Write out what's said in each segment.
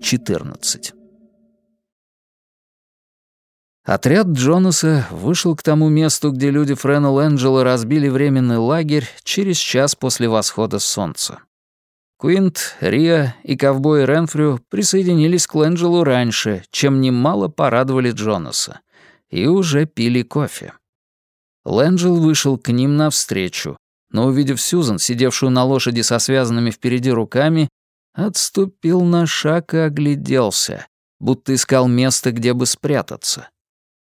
14. Отряд Джонаса вышел к тому месту, где люди Френел Энджела разбили временный лагерь через час после восхода солнца. Куинт, Риа и ковбой Ренфрю присоединились к Лэнджелу раньше, чем немало порадовали Джонаса, и уже пили кофе. Лэнджел вышел к ним навстречу, но, увидев Сьюзан, сидевшую на лошади со связанными впереди руками, отступил на шаг и огляделся, будто искал место, где бы спрятаться.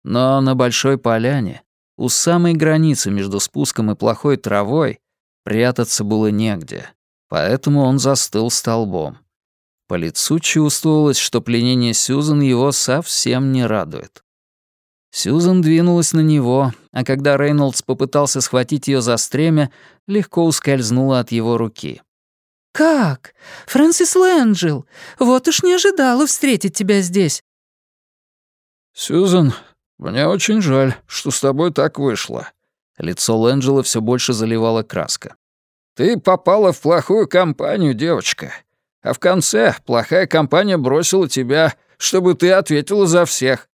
Но на большой поляне, у самой границы между спуском и плохой травой, прятаться было негде, поэтому он застыл столбом. По лицу чувствовалось, что пленение Сьюзан его совсем не радует. Сьюзан двинулась на него, а когда Рейнольдс попытался схватить ее за стремя, легко ускользнула от его руки. «Как? Фрэнсис Лэнджел! Вот уж не ожидала встретить тебя здесь!» «Сьюзан, мне очень жаль, что с тобой так вышло». Лицо Лэнджела все больше заливала краска. «Ты попала в плохую компанию, девочка. А в конце плохая компания бросила тебя, чтобы ты ответила за всех.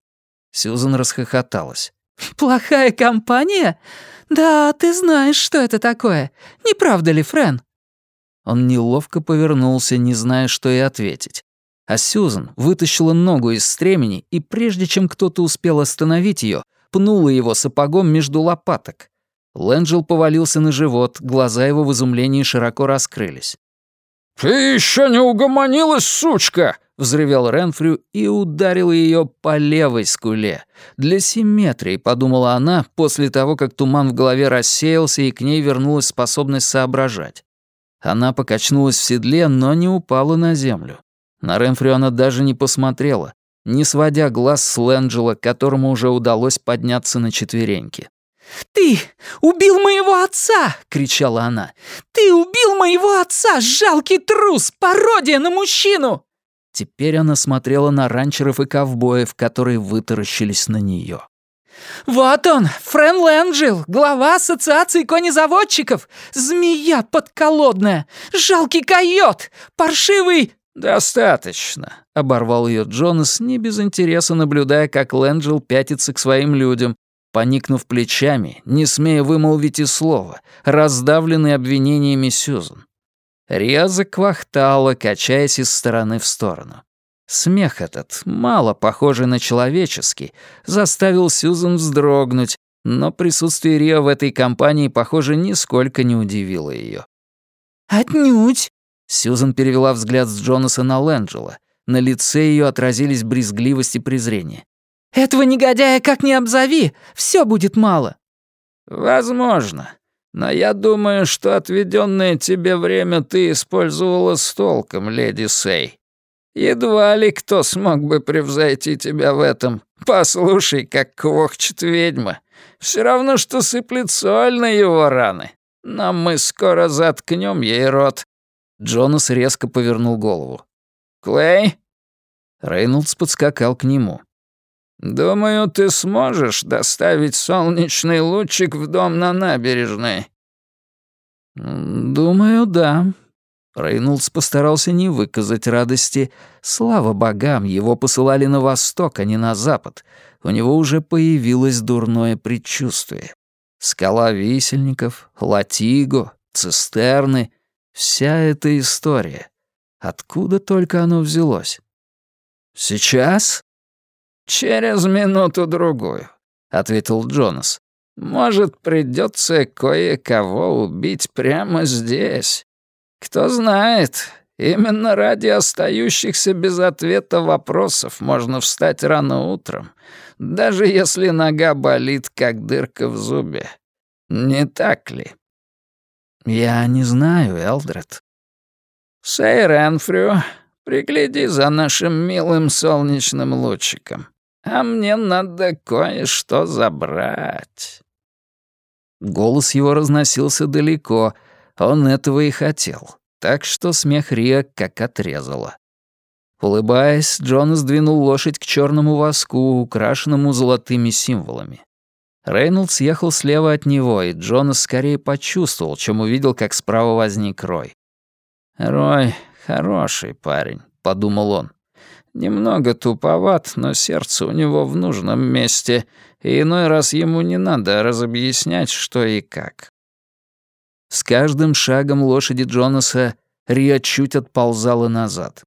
Сьюзан расхохоталась. «Плохая компания? Да, ты знаешь, что это такое. Не правда ли, Френ?» Он неловко повернулся, не зная, что и ответить. А Сьюзан вытащила ногу из стремени и, прежде чем кто-то успел остановить ее, пнула его сапогом между лопаток. Лэнджел повалился на живот, глаза его в изумлении широко раскрылись. «Ты еще не угомонилась, сучка!» — взревел Ренфрю и ударил ее по левой скуле. Для симметрии, подумала она, после того, как туман в голове рассеялся и к ней вернулась способность соображать. Она покачнулась в седле, но не упала на землю. На Ренфрю она даже не посмотрела, не сводя глаз с Лэнджела, которому уже удалось подняться на четвереньки. «Ты убил моего отца!» — кричала она. «Ты убил моего отца, жалкий трус, пародия на мужчину!» Теперь она смотрела на ранчеров и ковбоев, которые вытаращились на нее. «Вот он, Френ Лэнджил, глава ассоциации конезаводчиков! Змея подколодная! Жалкий койот! Паршивый...» «Достаточно», — оборвал ее Джонас, не без интереса наблюдая, как Лэнджил пятится к своим людям, поникнув плечами, не смея вымолвить и слова, раздавленный обвинениями Сьюзан. Риа заквахтала, качаясь из стороны в сторону. Смех этот, мало похожий на человеческий, заставил Сьюзан вздрогнуть, но присутствие Риа в этой компании, похоже, нисколько не удивило ее. «Отнюдь!» Сьюзан перевела взгляд с Джонаса на Лэнджела. На лице ее отразились брезгливость и презрение. «Этого негодяя как ни обзови, все будет мало». «Возможно. Но я думаю, что отведенное тебе время ты использовала с толком, леди Сей. Едва ли кто смог бы превзойти тебя в этом. Послушай, как квохчет ведьма. Все равно, что сыплет соль на его раны. Но мы скоро заткнем ей рот». Джонас резко повернул голову. «Клей?» Рейнольдс подскакал к нему. «Думаю, ты сможешь доставить солнечный лучик в дом на набережной». «Думаю, да». Рейнольдс постарался не выказать радости. Слава богам, его посылали на восток, а не на запад. У него уже появилось дурное предчувствие. Скала висельников, латиго, цистерны — вся эта история. Откуда только оно взялось? «Сейчас?» «Через минуту-другую», — ответил Джонас. «Может, придется кое-кого убить прямо здесь. Кто знает, именно ради остающихся без ответа вопросов можно встать рано утром, даже если нога болит, как дырка в зубе. Не так ли?» «Я не знаю, Элдред». «Сэй Ренфрю, пригляди за нашим милым солнечным лучиком а мне надо кое-что забрать». Голос его разносился далеко, он этого и хотел, так что смех Риа как отрезало. Улыбаясь, Джон сдвинул лошадь к черному воску, украшенному золотыми символами. Рейнольдс ехал слева от него, и Джонас скорее почувствовал, чем увидел, как справа возник Рой. «Рой хороший парень», — подумал он. «Немного туповат, но сердце у него в нужном месте, и иной раз ему не надо разобъяснять, что и как». С каждым шагом лошади Джонаса Риа чуть отползала назад.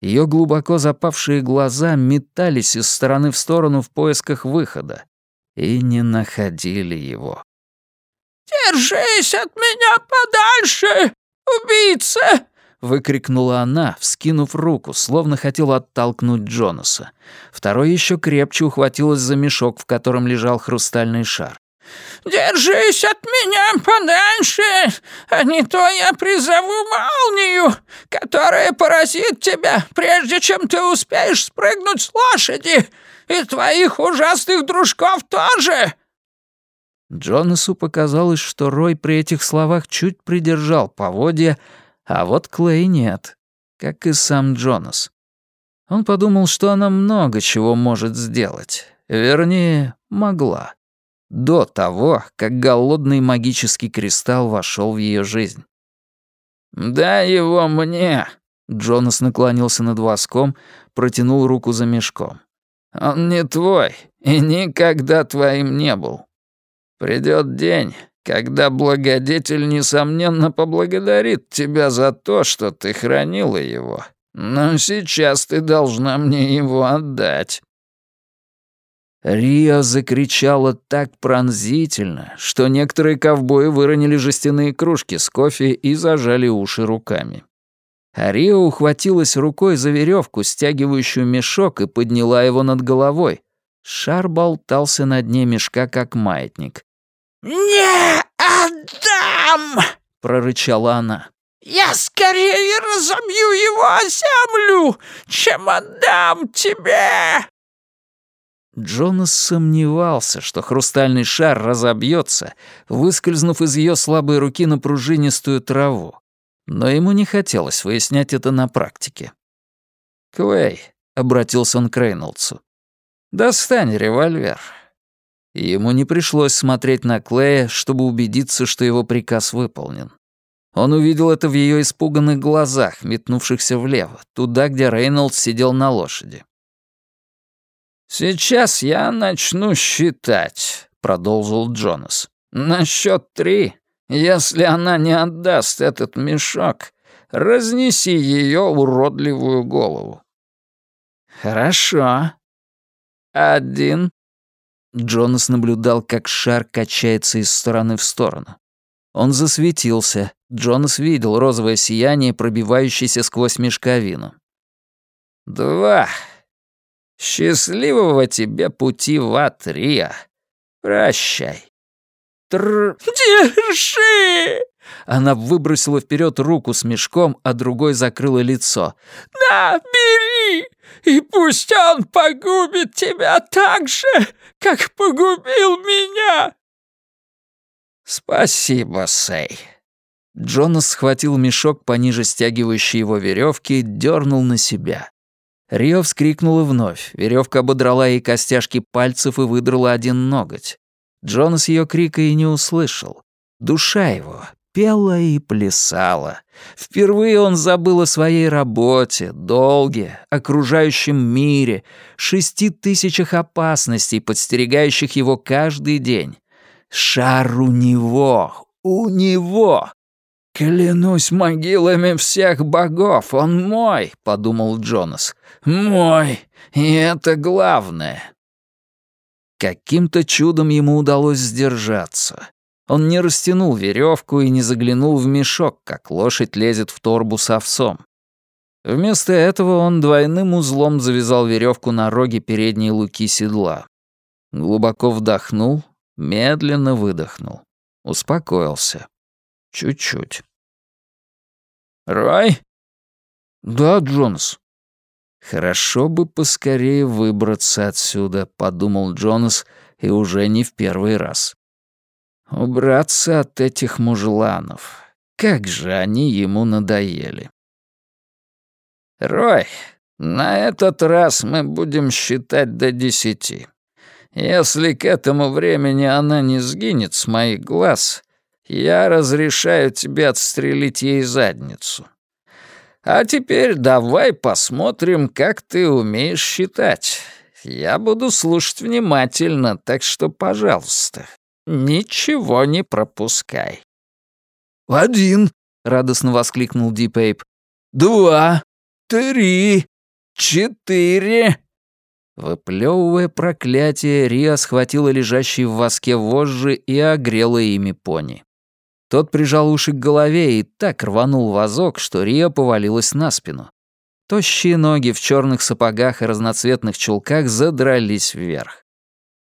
Ее глубоко запавшие глаза метались из стороны в сторону в поисках выхода и не находили его. «Держись от меня подальше, убийца!» — выкрикнула она, вскинув руку, словно хотела оттолкнуть Джонаса. Второй еще крепче ухватилась за мешок, в котором лежал хрустальный шар. «Держись от меня подальше, а не то я призову молнию, которая поразит тебя, прежде чем ты успеешь спрыгнуть с лошади, и твоих ужасных дружков тоже!» Джонасу показалось, что Рой при этих словах чуть придержал поводья, а вот Клей нет, как и сам Джонас. Он подумал, что она много чего может сделать. Вернее, могла. До того, как голодный магический кристалл вошел в ее жизнь. «Дай его мне!» Джонас наклонился над воском, протянул руку за мешком. «Он не твой и никогда твоим не был. Придет день, когда благодетель, несомненно, поблагодарит тебя за то, что ты хранила его. Но сейчас ты должна мне его отдать». Риа закричала так пронзительно, что некоторые ковбои выронили жестяные кружки с кофе и зажали уши руками. А Рио ухватилась рукой за веревку, стягивающую мешок, и подняла его над головой. Шар болтался на дне мешка, как маятник. «Не отдам!» — прорычала она. «Я скорее разобью его о землю, чем отдам тебе!» Джонас сомневался, что хрустальный шар разобьется, выскользнув из ее слабой руки на пружинистую траву. Но ему не хотелось выяснять это на практике. «Клей», — обратился он к Рейнольдсу, — «достань револьвер». Ему не пришлось смотреть на Клея, чтобы убедиться, что его приказ выполнен. Он увидел это в ее испуганных глазах, метнувшихся влево, туда, где Рейнольдс сидел на лошади. «Сейчас я начну считать», — продолжил Джонас. «На счет три, если она не отдаст этот мешок, разнеси ее уродливую голову». «Хорошо. Один». Джонас наблюдал, как шар качается из стороны в сторону. Он засветился. Джонас видел розовое сияние, пробивающееся сквозь мешковину. «Два. Счастливого тебе пути в ад, Риа. Прощай. Тр... Держи! Она выбросила вперед руку с мешком, а другой закрыла лицо. «На, бери! И пусть он погубит тебя так же, как погубил меня!» «Спасибо, Сэй». Джонас схватил мешок пониже стягивающей его веревки, дернул на себя. Рио вскрикнула вновь. Веревка ободрала ей костяшки пальцев и выдрала один ноготь. Джонас ее крика и не услышал. Душа его пела и плясала. Впервые он забыл о своей работе, долге, окружающем мире, шести тысячах опасностей, подстерегающих его каждый день. Шар у него, у него. «Клянусь могилами всех богов, он мой», — подумал Джонас. «Мой, и это главное». Каким-то чудом ему удалось сдержаться. Он не растянул веревку и не заглянул в мешок, как лошадь лезет в торбу с овсом. Вместо этого он двойным узлом завязал веревку на роге передней луки седла. Глубоко вдохнул, медленно выдохнул. Успокоился. Чуть-чуть. «Рой?» «Да, Джонас». «Хорошо бы поскорее выбраться отсюда», — подумал Джонас, и уже не в первый раз. «Убраться от этих мужланов. Как же они ему надоели». «Рой, на этот раз мы будем считать до десяти. Если к этому времени она не сгинет с моих глаз, я разрешаю тебе отстрелить ей задницу. А теперь давай посмотрим, как ты умеешь считать. Я буду слушать внимательно, так что, пожалуйста, ничего не пропускай». «Один», — радостно воскликнул Дипейп. «Два, три, четыре». Выплёвывая проклятие, Риа схватила лежащие в воске вожжи и огрела ими пони. Тот прижал уши к голове и так рванул вазок, что Риа повалилась на спину. Тощие ноги в черных сапогах и разноцветных чулках задрались вверх.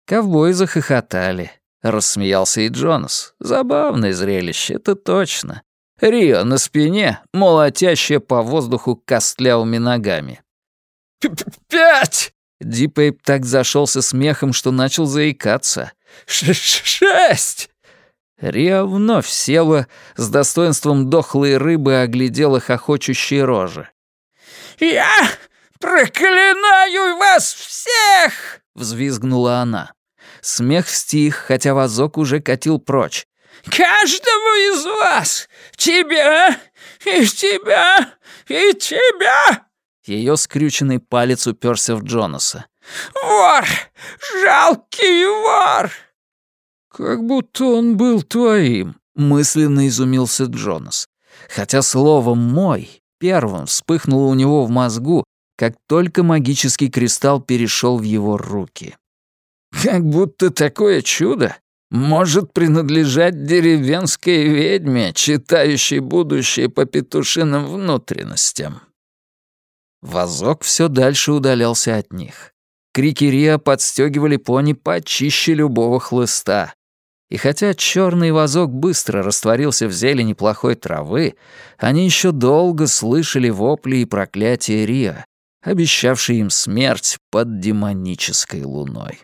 Ковбои захохотали. Рассмеялся и Джонас. Забавное зрелище, это точно. Рио на спине, молотящая по воздуху костлявыми ногами. «Пять!» Дипейп так зашелся смехом, что начал заикаться. Ш «Шесть!» Риа вновь села, с достоинством дохлой рыбы оглядела хохочущие рожи. «Я проклинаю вас всех!» — взвизгнула она. Смех стих, хотя вазок уже катил прочь. «Каждому из вас! Тебя! И тебя! И тебя!» Ее скрюченный палец уперся в Джонаса. «Вор! Жалкий вор!» «Как будто он был твоим», — мысленно изумился Джонас. Хотя слово «мой» первым вспыхнуло у него в мозгу, как только магический кристалл перешел в его руки. «Как будто такое чудо может принадлежать деревенской ведьме, читающей будущее по петушиным внутренностям». Вазок все дальше удалялся от них. Крики Риа подстегивали пони почище любого хлыста. И хотя черный вазок быстро растворился в зелени плохой травы, они еще долго слышали вопли и проклятия Риа, обещавшие им смерть под демонической луной.